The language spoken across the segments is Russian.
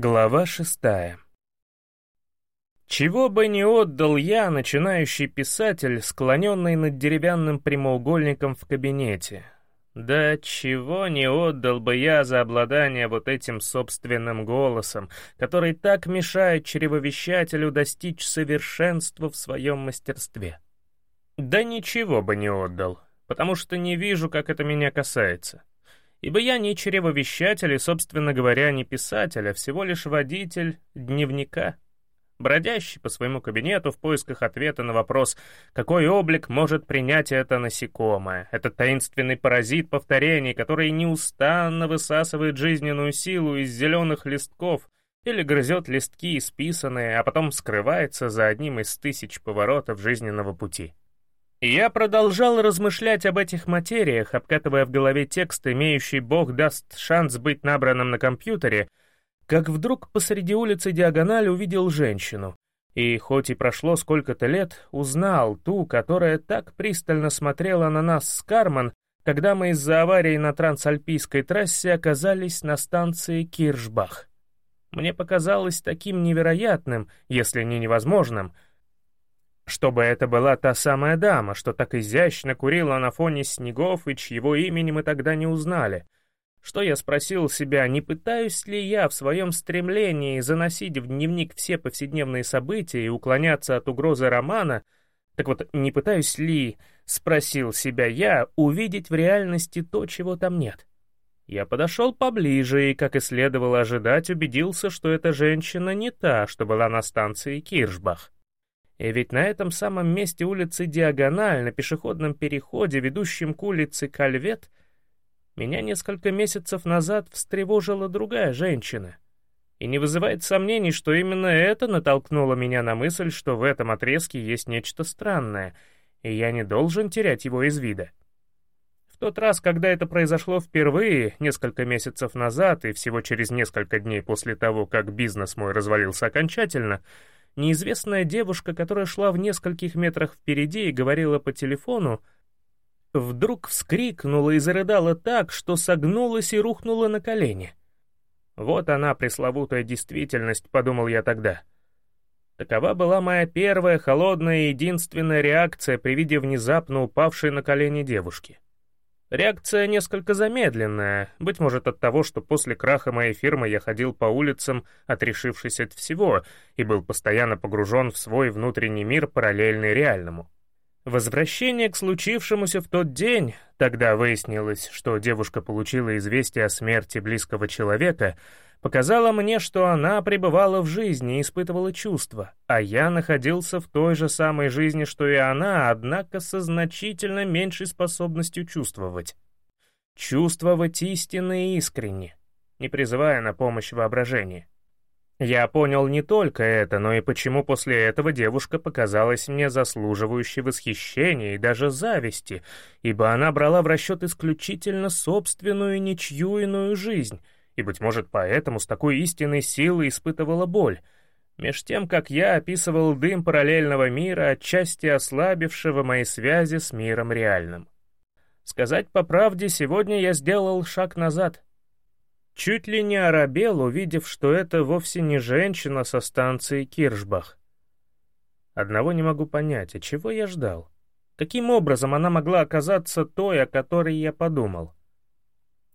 Глава шестая. Чего бы не отдал я, начинающий писатель, склоненный над деревянным прямоугольником в кабинете. Да чего не отдал бы я за обладание вот этим собственным голосом, который так мешает чревовещателю достичь совершенства в своем мастерстве. Да ничего бы не отдал, потому что не вижу, как это меня касается ибо я не чревовещатель и, собственно говоря, не писатель, а всего лишь водитель дневника, бродящий по своему кабинету в поисках ответа на вопрос, какой облик может принять это насекомое, этот таинственный паразит повторений, который неустанно высасывает жизненную силу из зеленых листков или грызет листки исписанные, а потом скрывается за одним из тысяч поворотов жизненного пути. Я продолжал размышлять об этих материях, обкатывая в голове текст, имеющий «Бог даст шанс быть набранным на компьютере», как вдруг посреди улицы диагональ увидел женщину. И хоть и прошло сколько-то лет, узнал ту, которая так пристально смотрела на нас с Карман, когда мы из-за аварии на трансальпийской трассе оказались на станции Киршбах. Мне показалось таким невероятным, если не невозможным — чтобы это была та самая дама, что так изящно курила на фоне снегов и чьего имени мы тогда не узнали. Что я спросил себя, не пытаюсь ли я в своем стремлении заносить в дневник все повседневные события и уклоняться от угрозы романа, так вот, не пытаюсь ли, спросил себя я, увидеть в реальности то, чего там нет. Я подошел поближе и, как и следовало ожидать, убедился, что эта женщина не та, что была на станции Киршбах. И ведь на этом самом месте улицы Диагональ, на пешеходном переходе, ведущем к улице Кальвет, меня несколько месяцев назад встревожила другая женщина. И не вызывает сомнений, что именно это натолкнуло меня на мысль, что в этом отрезке есть нечто странное, и я не должен терять его из вида. В тот раз, когда это произошло впервые, несколько месяцев назад и всего через несколько дней после того, как бизнес мой развалился окончательно, неизвестная девушка, которая шла в нескольких метрах впереди и говорила по телефону, вдруг вскрикнула и зарыдала так, что согнулась и рухнула на колени. Вот она, пресловутая действительность, подумал я тогда. Такова была моя первая холодная и единственная реакция при виде внезапно упавшей на колени девушки. Реакция несколько замедленная, быть может от того, что после краха моей фирмы я ходил по улицам, отрешившись от всего, и был постоянно погружен в свой внутренний мир, параллельный реальному. Возвращение к случившемуся в тот день, тогда выяснилось, что девушка получила известие о смерти близкого человека — показала мне, что она пребывала в жизни и испытывала чувства, а я находился в той же самой жизни, что и она, однако со значительно меньшей способностью чувствовать. Чувствовать истинно и искренне, не призывая на помощь воображения. Я понял не только это, но и почему после этого девушка показалась мне заслуживающей восхищения и даже зависти, ибо она брала в расчет исключительно собственную ничью иную жизнь — и, быть может, поэтому с такой истинной силой испытывала боль, меж тем, как я описывал дым параллельного мира, отчасти ослабившего мои связи с миром реальным. Сказать по правде, сегодня я сделал шаг назад. Чуть ли не оробел, увидев, что это вовсе не женщина со станции Киршбах. Одного не могу понять, а чего я ждал? Каким образом она могла оказаться той, о которой я подумал?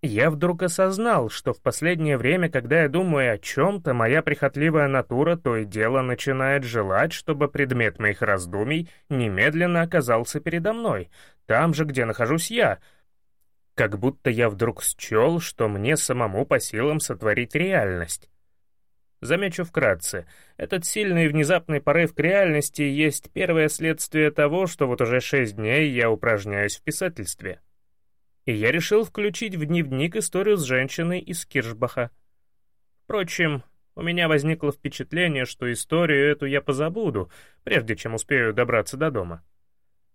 Я вдруг осознал, что в последнее время, когда я думаю о чем-то, моя прихотливая натура то и дело начинает желать, чтобы предмет моих раздумий немедленно оказался передо мной, там же, где нахожусь я. Как будто я вдруг счел, что мне самому по силам сотворить реальность. Замечу вкратце, этот сильный внезапный порыв к реальности есть первое следствие того, что вот уже шесть дней я упражняюсь в писательстве и я решил включить в дневник историю с женщиной из Киршбаха. Впрочем, у меня возникло впечатление, что историю эту я позабуду, прежде чем успею добраться до дома.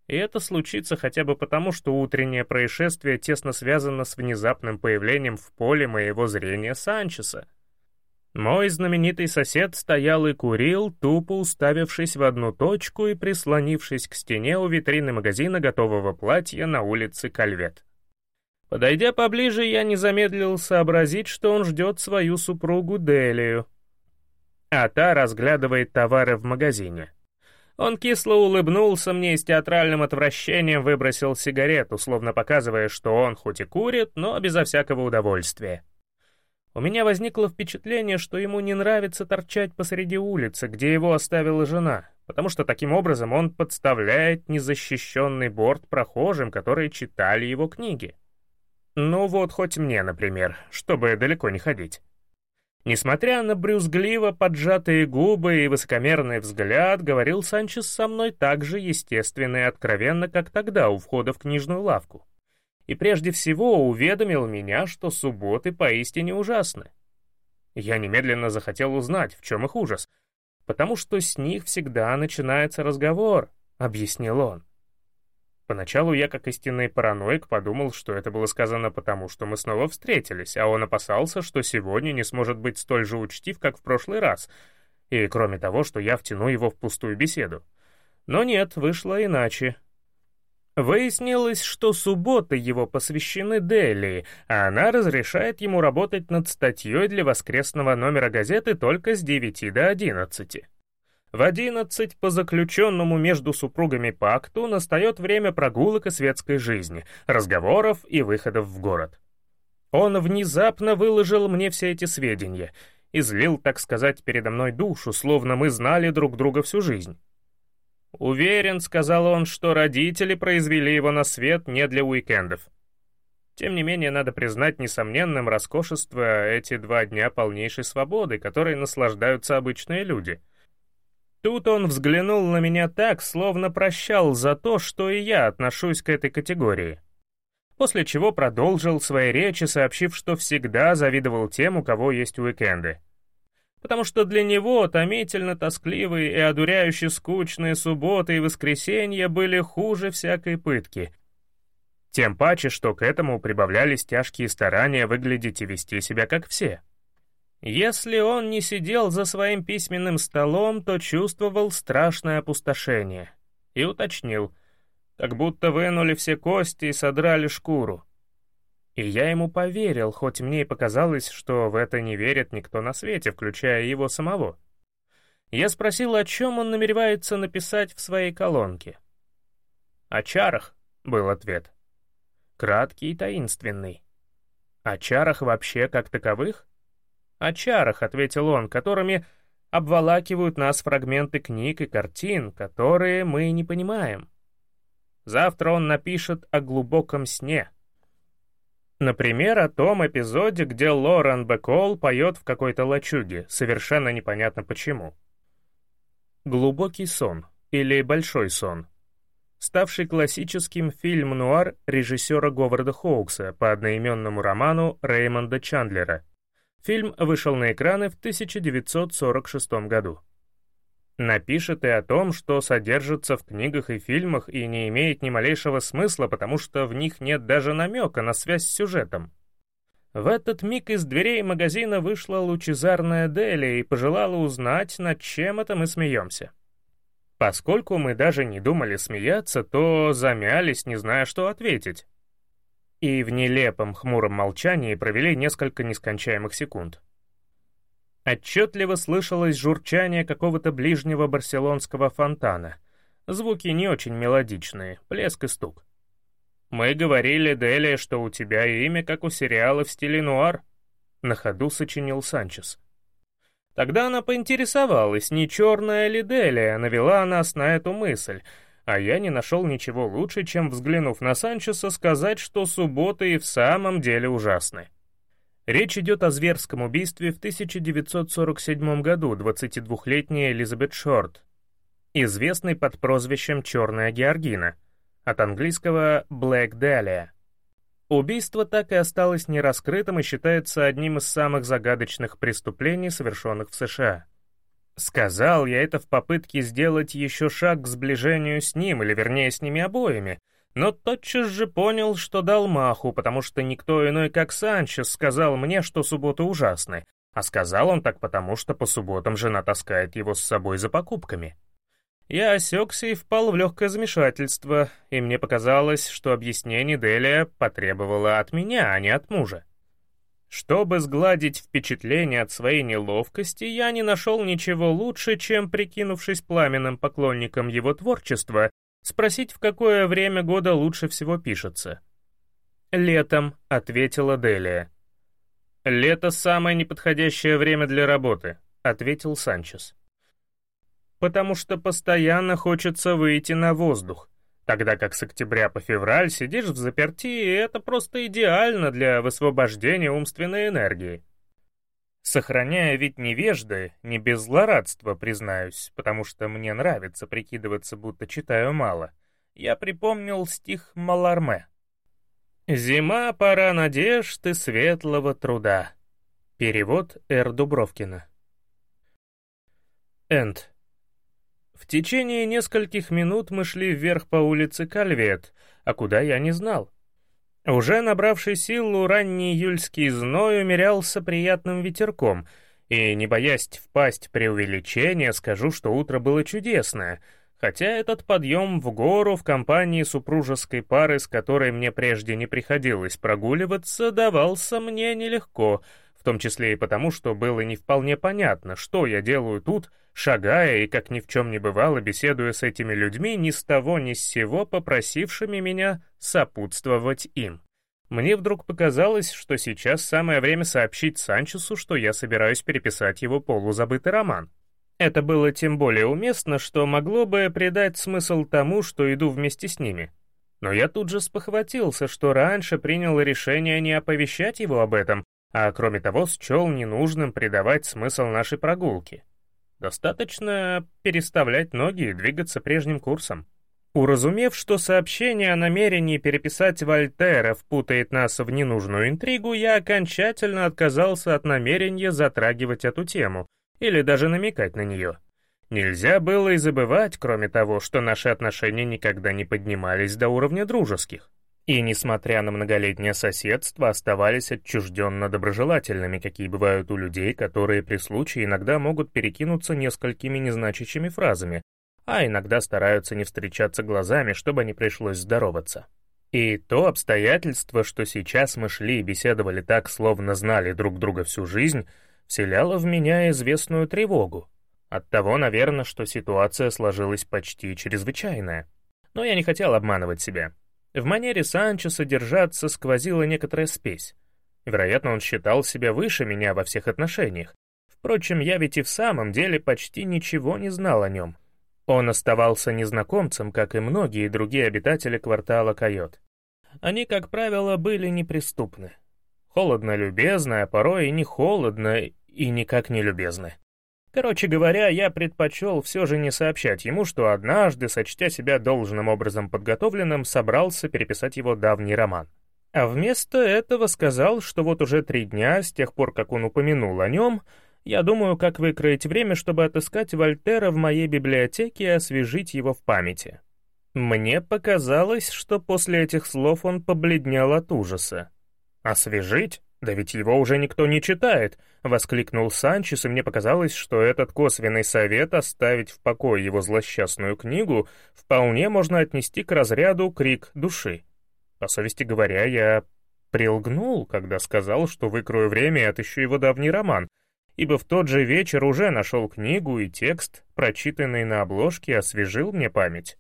И это случится хотя бы потому, что утреннее происшествие тесно связано с внезапным появлением в поле моего зрения Санчеса. Мой знаменитый сосед стоял и курил, тупо уставившись в одну точку и прислонившись к стене у витрины магазина готового платья на улице Кальвет. Подойдя поближе, я не замедлил сообразить, что он ждет свою супругу Делию, а та разглядывает товары в магазине. Он кисло улыбнулся мне и с театральным отвращением выбросил сигарету, словно показывая, что он хоть и курит, но безо всякого удовольствия. У меня возникло впечатление, что ему не нравится торчать посреди улицы, где его оставила жена, потому что таким образом он подставляет незащищенный борт прохожим, которые читали его книги. Ну вот хоть мне, например, чтобы далеко не ходить. Несмотря на брюзгливо поджатые губы и высокомерный взгляд, говорил Санчес со мной так же естественно и откровенно, как тогда у входа в книжную лавку. И прежде всего уведомил меня, что субботы поистине ужасны. Я немедленно захотел узнать, в чем их ужас, потому что с них всегда начинается разговор, — объяснил он. Поначалу я, как истинный параноик, подумал, что это было сказано потому, что мы снова встретились, а он опасался, что сегодня не сможет быть столь же учтив, как в прошлый раз, и кроме того, что я втяну его в пустую беседу. Но нет, вышло иначе. Выяснилось, что субботы его посвящены Дели, а она разрешает ему работать над статьей для воскресного номера газеты только с 9 до 11. В одиннадцать по заключенному между супругами пакту настает время прогулок и светской жизни, разговоров и выходов в город. Он внезапно выложил мне все эти сведения, излил, так сказать, передо мной душу, словно мы знали друг друга всю жизнь. «Уверен», — сказал он, — что родители произвели его на свет не для уикендов. Тем не менее, надо признать несомненным роскошество эти два дня полнейшей свободы, которой наслаждаются обычные люди — Тут он взглянул на меня так, словно прощал за то, что и я отношусь к этой категории. После чего продолжил свои речи, сообщив, что всегда завидовал тем, у кого есть уикенды. Потому что для него томительно тоскливые и одуряюще скучные субботы и воскресенья были хуже всякой пытки. Тем паче, что к этому прибавлялись тяжкие старания выглядеть и вести себя как все. Если он не сидел за своим письменным столом, то чувствовал страшное опустошение. И уточнил, как будто вынули все кости и содрали шкуру. И я ему поверил, хоть мне и показалось, что в это не верит никто на свете, включая его самого. Я спросил, о чем он намеревается написать в своей колонке. «О чарах», — был ответ. Краткий и таинственный. О чарах вообще как таковых? «О чарах», — ответил он, — «которыми обволакивают нас фрагменты книг и картин, которые мы не понимаем. Завтра он напишет о глубоком сне». Например, о том эпизоде, где Лорен Бекол поет в какой-то лачуге, совершенно непонятно почему. «Глубокий сон» или «Большой сон» ставший классическим фильм-нуар режиссера Говарда Хоукса по одноименному роману Реймонда Чандлера Фильм вышел на экраны в 1946 году. Напишет и о том, что содержится в книгах и фильмах и не имеет ни малейшего смысла, потому что в них нет даже намека на связь с сюжетом. В этот миг из дверей магазина вышла лучезарная Дели и пожелала узнать, над чем это мы смеемся. Поскольку мы даже не думали смеяться, то замялись, не зная, что ответить и в нелепом хмуром молчании провели несколько нескончаемых секунд. Отчетливо слышалось журчание какого-то ближнего барселонского фонтана. Звуки не очень мелодичные, плеск и стук. «Мы говорили, Делия, что у тебя имя, как у сериала в стиле нуар», — на ходу сочинил Санчес. Тогда она поинтересовалась, не черная ли Делия навела нас на эту мысль — а я не нашел ничего лучше, чем, взглянув на Санчеса, сказать, что субботы и в самом деле ужасны. Речь идет о зверском убийстве в 1947 году 22-летней Элизабет Шорт, известной под прозвищем «Черная Георгина», от английского «Black Dahlia». Убийство так и осталось нераскрытым и считается одним из самых загадочных преступлений, совершенных в США. Сказал я это в попытке сделать еще шаг к сближению с ним, или вернее с ними обоими, но тотчас же понял, что дал маху, потому что никто иной, как Санчес, сказал мне, что субботы ужасны, а сказал он так потому, что по субботам жена таскает его с собой за покупками. Я осекся и впал в легкое замешательство, и мне показалось, что объяснение Делия потребовало от меня, а не от мужа. Чтобы сгладить впечатление от своей неловкости, я не нашел ничего лучше, чем, прикинувшись пламенным поклонником его творчества, спросить, в какое время года лучше всего пишется. «Летом», — ответила Делия. «Лето — самое неподходящее время для работы», — ответил Санчес. «Потому что постоянно хочется выйти на воздух, тогда как с октября по февраль сидишь в заперти, и это просто идеально для высвобождения умственной энергии». Сохраняя вид невежды, не без злорадства, признаюсь, потому что мне нравится прикидываться, будто читаю мало, я припомнил стих Маларме. «Зима — пора надежд и светлого труда». Перевод Р. Дубровкина. Энд. В течение нескольких минут мы шли вверх по улице Кальвет, а куда я не знал. Уже набравший силу ранний июльский зной умерялся приятным ветерком, и, не боясь впасть преувеличение, скажу, что утро было чудесное — Хотя этот подъем в гору в компании супружеской пары, с которой мне прежде не приходилось прогуливаться, давался мне нелегко, в том числе и потому, что было не вполне понятно, что я делаю тут, шагая и, как ни в чем не бывало, беседуя с этими людьми, ни с того ни с сего попросившими меня сопутствовать им. Мне вдруг показалось, что сейчас самое время сообщить Санчесу, что я собираюсь переписать его полузабытый роман. Это было тем более уместно, что могло бы придать смысл тому, что иду вместе с ними. Но я тут же спохватился, что раньше принял решение не оповещать его об этом, а кроме того счел ненужным придавать смысл нашей прогулки. Достаточно переставлять ноги и двигаться прежним курсом. Уразумев, что сообщение о намерении переписать Вольтера впутает нас в ненужную интригу, я окончательно отказался от намерения затрагивать эту тему, или даже намекать на нее. Нельзя было и забывать, кроме того, что наши отношения никогда не поднимались до уровня дружеских. И, несмотря на многолетнее соседство, оставались отчужденно доброжелательными, какие бывают у людей, которые при случае иногда могут перекинуться несколькими незначащими фразами, а иногда стараются не встречаться глазами, чтобы не пришлось здороваться. И то обстоятельство, что сейчас мы шли и беседовали так, словно знали друг друга всю жизнь, вселяло в меня известную тревогу. От того, наверное, что ситуация сложилась почти чрезвычайная. Но я не хотел обманывать себя. В манере Санчеса держаться сквозила некоторая спесь. Вероятно, он считал себя выше меня во всех отношениях. Впрочем, я ведь и в самом деле почти ничего не знал о нем. Он оставался незнакомцем, как и многие другие обитатели квартала Койот. Они, как правило, были неприступны. Холодно-любезно, а порой и не холодно, и никак не любезны. Короче говоря, я предпочел все же не сообщать ему, что однажды, сочтя себя должным образом подготовленным, собрался переписать его давний роман. А вместо этого сказал, что вот уже три дня, с тех пор, как он упомянул о нем, я думаю, как выкроить время, чтобы отыскать Вольтера в моей библиотеке и освежить его в памяти. Мне показалось, что после этих слов он побледнел от ужаса. «Освежить? «Да ведь его уже никто не читает!» — воскликнул Санчес, и мне показалось, что этот косвенный совет оставить в покое его злосчастную книгу вполне можно отнести к разряду крик души. По совести говоря, я прилгнул, когда сказал, что выкрою время и отыщу его давний роман, ибо в тот же вечер уже нашел книгу и текст, прочитанный на обложке, освежил мне память.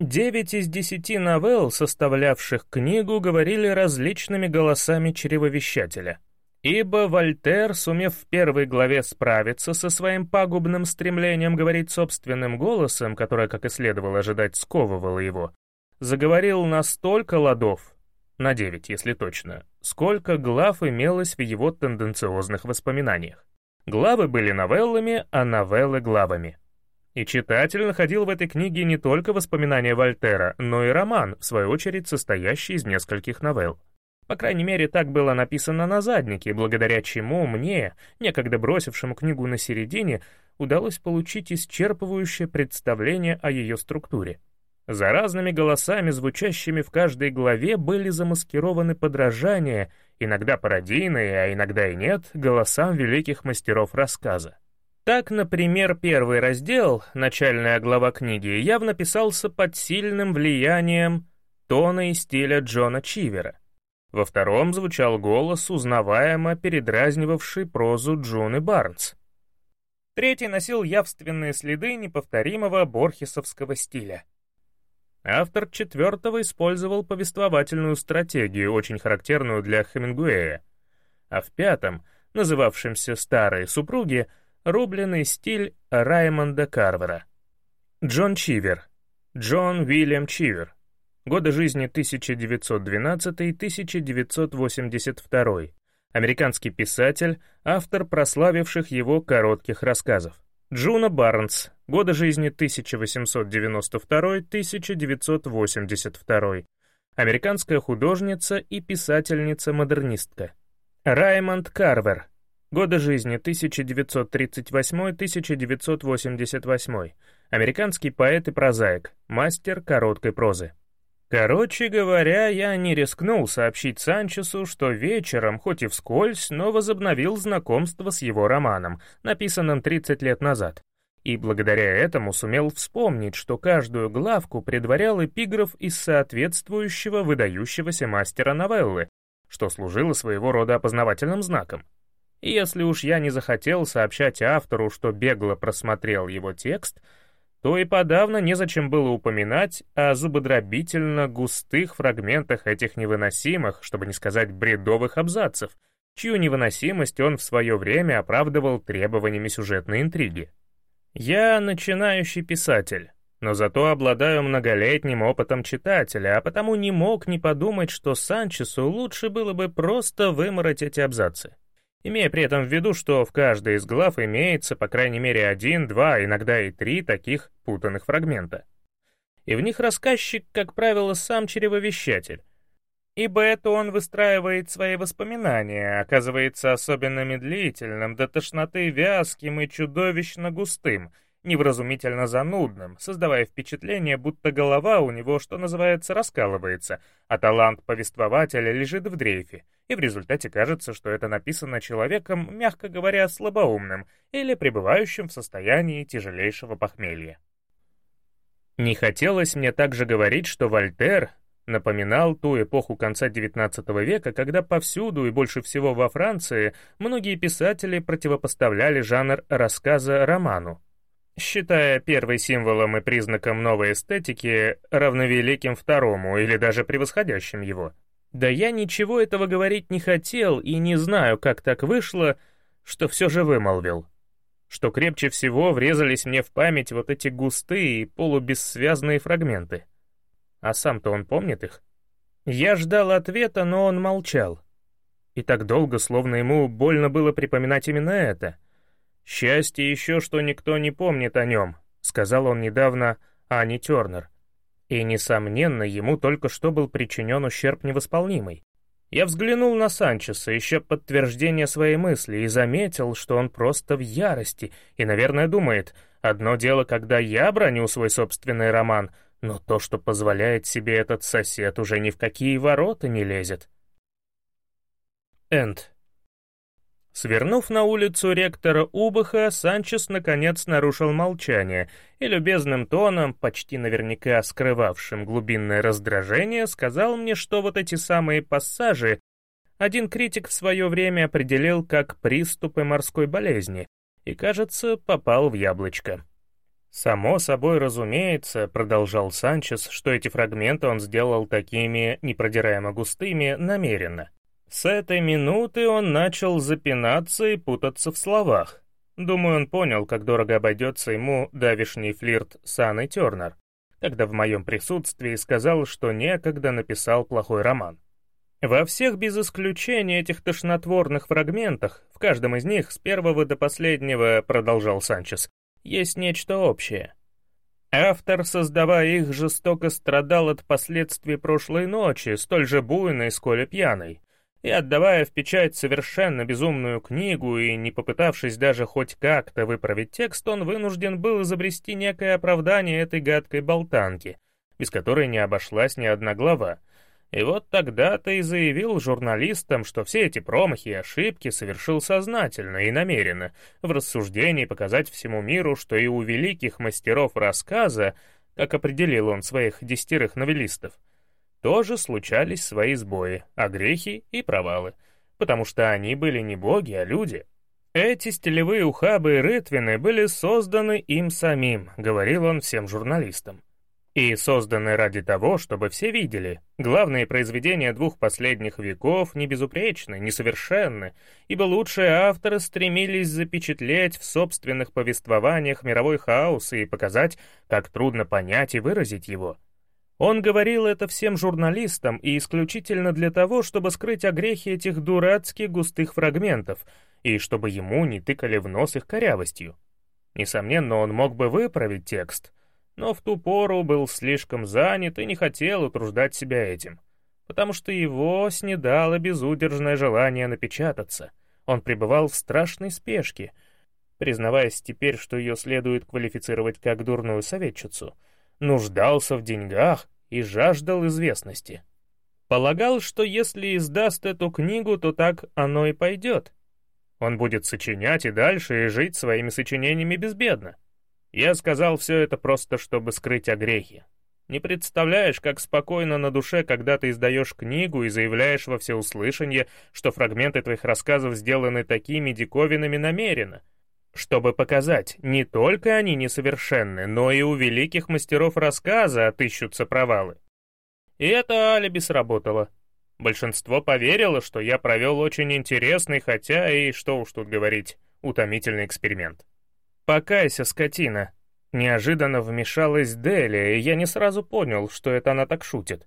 Девять из десяти новелл, составлявших книгу, говорили различными голосами чревовещателя. Ибо Вольтер, сумев в первой главе справиться со своим пагубным стремлением говорить собственным голосом, которое, как и следовало ожидать, сковывало его, заговорил на столько ладов, на девять, если точно, сколько глав имелось в его тенденциозных воспоминаниях. Главы были новеллами, а новеллы — главами. И читатель находил в этой книге не только воспоминания Вольтера, но и роман, в свою очередь состоящий из нескольких новелл. По крайней мере, так было написано на заднике, благодаря чему мне, некогда бросившему книгу на середине, удалось получить исчерпывающее представление о ее структуре. За разными голосами, звучащими в каждой главе, были замаскированы подражания, иногда пародийные, а иногда и нет, голосам великих мастеров рассказа. Так, например, первый раздел, начальная глава книги, явно писался под сильным влиянием тона и стиля Джона Чивера. Во втором звучал голос, узнаваемо передразнивавший прозу Джуны Барнс. Третий носил явственные следы неповторимого борхесовского стиля. Автор четвертого использовал повествовательную стратегию, очень характерную для Хемингуэя. А в пятом, называвшемся «Старые супруги», рубленый стиль Раймонда Карвера. Джон Чивер. Джон Уильям Чивер. Годы жизни 1919-1982. Американский писатель, автор прославивших его коротких рассказов. Джуна Барнс. Годы жизни 1892-1982. Американская художница и писательница-модернистка. Раймонд Карвер. Годы жизни 1938-1988. Американский поэт и прозаик, мастер короткой прозы. Короче говоря, я не рискнул сообщить Санчесу, что вечером, хоть и вскользь, но возобновил знакомство с его романом, написанным 30 лет назад. И благодаря этому сумел вспомнить, что каждую главку предварял эпиграф из соответствующего выдающегося мастера новеллы, что служило своего рода опознавательным знаком. Если уж я не захотел сообщать автору, что бегло просмотрел его текст, то и подавно незачем было упоминать о зубодробительно густых фрагментах этих невыносимых, чтобы не сказать бредовых абзацев, чью невыносимость он в свое время оправдывал требованиями сюжетной интриги. Я начинающий писатель, но зато обладаю многолетним опытом читателя, а потому не мог не подумать, что Санчесу лучше было бы просто вымороть эти абзацы имея при этом в виду, что в каждой из глав имеется по крайней мере один, два, иногда и три таких путанных фрагмента. И в них рассказчик, как правило, сам чревовещатель, ибо это он выстраивает свои воспоминания, оказывается особенно медлительным, до тошноты вязким и чудовищно густым — невразумительно занудным, создавая впечатление, будто голова у него, что называется, раскалывается, а талант повествователя лежит в дрейфе, и в результате кажется, что это написано человеком, мягко говоря, слабоумным или пребывающим в состоянии тяжелейшего похмелья. Не хотелось мне также говорить, что Вольтер напоминал ту эпоху конца XIX века, когда повсюду и больше всего во Франции многие писатели противопоставляли жанр рассказа роману, считая первый символом и признаком новой эстетики равновеликим второму или даже превосходящим его. Да я ничего этого говорить не хотел и не знаю, как так вышло, что все же вымолвил. Что крепче всего врезались мне в память вот эти густые и полубессвязные фрагменты. А сам-то он помнит их? Я ждал ответа, но он молчал. И так долго, словно ему больно было припоминать именно это — «Счастье еще, что никто не помнит о нем», — сказал он недавно Ани Тернер. И, несомненно, ему только что был причинен ущерб невосполнимый. Я взглянул на Санчеса, ища подтверждение своей мысли, и заметил, что он просто в ярости, и, наверное, думает, одно дело, когда я броню свой собственный роман, но то, что позволяет себе этот сосед, уже ни в какие ворота не лезет. Энд. Свернув на улицу ректора Убаха, Санчес наконец нарушил молчание и любезным тоном, почти наверняка скрывавшим глубинное раздражение, сказал мне, что вот эти самые пассажи один критик в свое время определил как приступы морской болезни и, кажется, попал в яблочко. «Само собой разумеется», — продолжал Санчес, что эти фрагменты он сделал такими непродираемо густыми намеренно. С этой минуты он начал запинаться и путаться в словах. Думаю, он понял, как дорого обойдется ему давишний флирт с Анной Тернер, когда в моем присутствии сказал, что некогда написал плохой роман. Во всех без исключения этих тошнотворных фрагментах, в каждом из них, с первого до последнего, продолжал Санчес, есть нечто общее. Автор, создавая их, жестоко страдал от последствий прошлой ночи, столь же буйной, сколь и пьяной и отдавая в печать совершенно безумную книгу и не попытавшись даже хоть как-то выправить текст, он вынужден был изобрести некое оправдание этой гадкой болтанки, без которой не обошлась ни одна глава. И вот тогда-то и заявил журналистам, что все эти промахи и ошибки совершил сознательно и намеренно, в рассуждении показать всему миру, что и у великих мастеров рассказа, как определил он своих десятерых новеллистов, тоже случались свои сбои, огрехи и провалы, потому что они были не боги, а люди. Эти стилевые ухабы и рытвины были созданы им самим, говорил он всем журналистам и созданы ради того, чтобы все видели. Главные произведения двух последних веков не безупречны, несовершенны, ибо лучшие авторы стремились запечатлеть в собственных повествованиях мировой хаос и показать, как трудно понять и выразить его. Он говорил это всем журналистам и исключительно для того, чтобы скрыть огрехи этих дурацких густых фрагментов и чтобы ему не тыкали в нос их корявостью. Несомненно, он мог бы выправить текст — но в ту пору был слишком занят и не хотел утруждать себя этим, потому что его снедало безудержное желание напечататься. Он пребывал в страшной спешке, признаваясь теперь, что ее следует квалифицировать как дурную советчицу, нуждался в деньгах и жаждал известности. Полагал, что если издаст эту книгу, то так оно и пойдет. Он будет сочинять и дальше и жить своими сочинениями безбедно. Я сказал все это просто, чтобы скрыть огрехи. Не представляешь, как спокойно на душе, когда ты издаешь книгу и заявляешь во всеуслышание, что фрагменты твоих рассказов сделаны такими диковинами намеренно, чтобы показать, не только они несовершенны, но и у великих мастеров рассказа отыщутся провалы. И это алиби сработало. Большинство поверило, что я провел очень интересный, хотя и, что уж тут говорить, утомительный эксперимент. «Покайся, скотина!» Неожиданно вмешалась Делия, и я не сразу понял, что это она так шутит.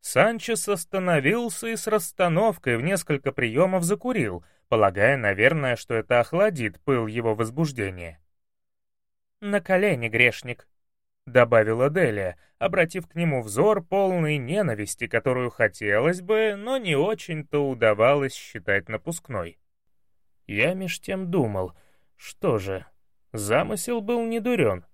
Санчес остановился и с расстановкой в несколько приемов закурил, полагая, наверное, что это охладит пыл его возбуждения. «На колени, грешник», — добавила Делия, обратив к нему взор полный ненависти, которую хотелось бы, но не очень-то удавалось считать напускной. Я меж тем думал, что же, Замысел был не дурен.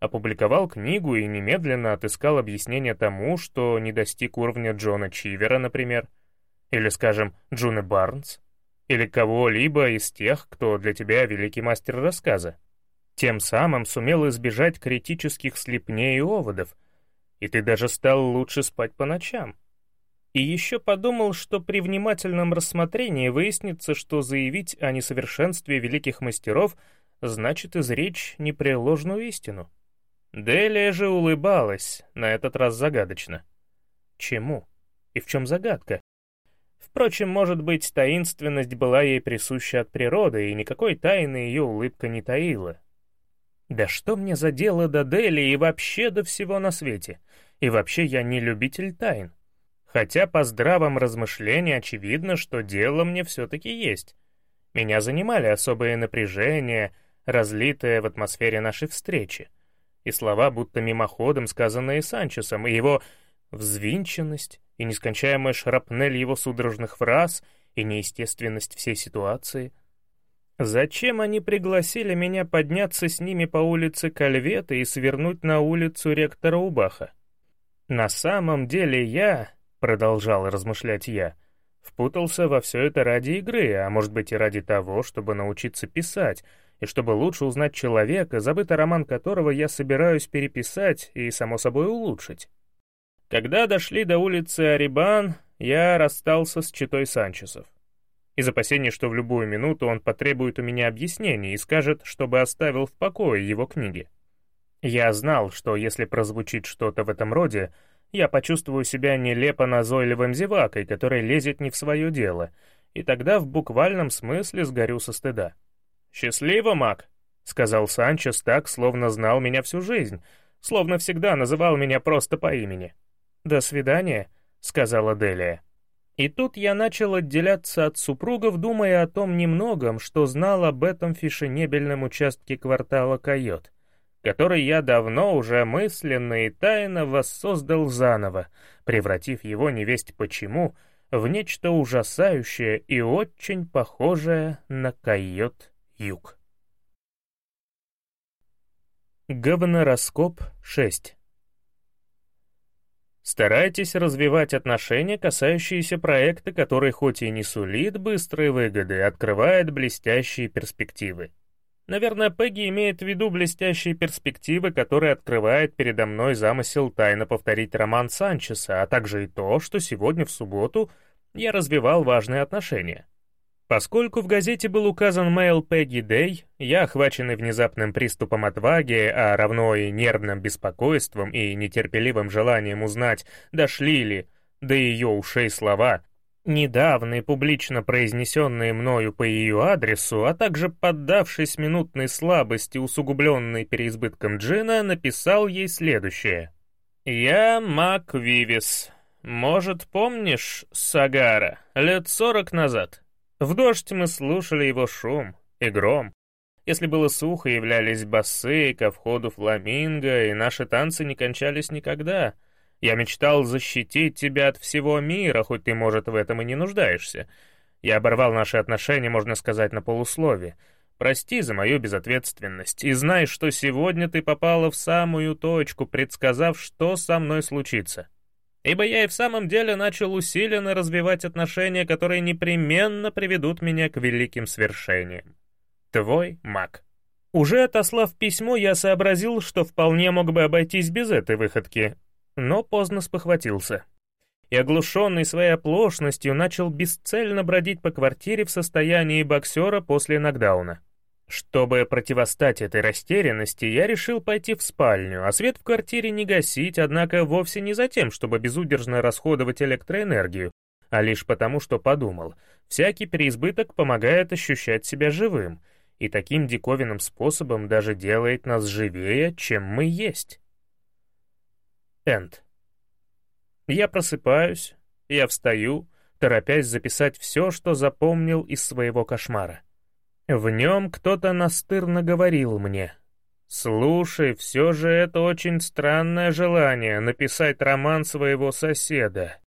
Опубликовал книгу и немедленно отыскал объяснение тому, что не достиг уровня Джона Чивера, например, или, скажем, Джуны Барнс, или кого-либо из тех, кто для тебя великий мастер рассказа. Тем самым сумел избежать критических слепней и оводов, и ты даже стал лучше спать по ночам. И еще подумал, что при внимательном рассмотрении выяснится, что заявить о несовершенстве великих мастеров — значит изречь непреложную истину. Делия же улыбалась, на этот раз загадочно. Чему? И в чем загадка? Впрочем, может быть, таинственность была ей присуща от природы, и никакой тайны ее улыбка не таила. Да что мне за дело до Дели и вообще до всего на свете? И вообще я не любитель тайн. Хотя по здравом размышлении очевидно, что дело мне все-таки есть. Меня занимали особые напряжения, разлитое в атмосфере нашей встречи, и слова, будто мимоходом сказанные Санчесом, и его взвинченность, и нескончаемая шрапнель его судорожных фраз, и неестественность всей ситуации. Зачем они пригласили меня подняться с ними по улице Кальвета и свернуть на улицу ректора Убаха? На самом деле я, продолжал размышлять я, впутался во все это ради игры, а может быть и ради того, чтобы научиться писать, и чтобы лучше узнать человека, забытый роман которого я собираюсь переписать и, само собой, улучшить. Когда дошли до улицы Арибан, я расстался с читой Санчесов. Из опасений, что в любую минуту он потребует у меня объяснений и скажет, чтобы оставил в покое его книги. Я знал, что если прозвучит что-то в этом роде, я почувствую себя нелепо назойливым зевакой, который лезет не в свое дело, и тогда в буквальном смысле сгорю со стыда. «Счастливо, маг», — сказал Санчес так, словно знал меня всю жизнь, словно всегда называл меня просто по имени. «До свидания», — сказала Делия. И тут я начал отделяться от супругов, думая о том немногом, что знал об этом фешенебельном участке квартала Койот, который я давно уже мысленно и тайно воссоздал заново, превратив его невесть почему в нечто ужасающее и очень похожее на койот Юг. Говнороскоп 6 Старайтесь развивать отношения, касающиеся проекта, который хоть и не сулит быстрые выгоды, открывает блестящие перспективы. Наверное, Пегги имеет в виду блестящие перспективы, которые открывает передо мной замысел тайно повторить роман Санчеса, а также и то, что сегодня в субботу я развивал важные отношения. Поскольку в газете был указан мейл Пегги Дэй, я, охваченный внезапным приступом отваги, а равно и нервным беспокойством и нетерпеливым желанием узнать, дошли ли до ее ушей слова, недавно публично произнесенные мною по ее адресу, а также поддавшись минутной слабости, усугубленной переизбытком джина, написал ей следующее. «Я Мак Вивис. Может, помнишь Сагара, лет сорок назад?» В дождь мы слушали его шум и гром. Если было сухо, являлись басы ко входу фламинго, и наши танцы не кончались никогда. Я мечтал защитить тебя от всего мира, хоть ты, может, в этом и не нуждаешься. Я оборвал наши отношения, можно сказать, на полуслове. Прости за мою безответственность, и знай, что сегодня ты попала в самую точку, предсказав, что со мной случится ибо я и в самом деле начал усиленно развивать отношения, которые непременно приведут меня к великим свершениям. Твой маг. Уже отослав письмо, я сообразил, что вполне мог бы обойтись без этой выходки, но поздно спохватился. И оглушенный своей оплошностью начал бесцельно бродить по квартире в состоянии боксера после нокдауна. Чтобы противостать этой растерянности, я решил пойти в спальню, а свет в квартире не гасить, однако вовсе не за тем, чтобы безудержно расходовать электроэнергию, а лишь потому, что подумал, всякий переизбыток помогает ощущать себя живым, и таким диковинным способом даже делает нас живее, чем мы есть. Энд. Я просыпаюсь, я встаю, торопясь записать все, что запомнил из своего кошмара. В нем кто-то настырно говорил мне. «Слушай, все же это очень странное желание написать роман своего соседа.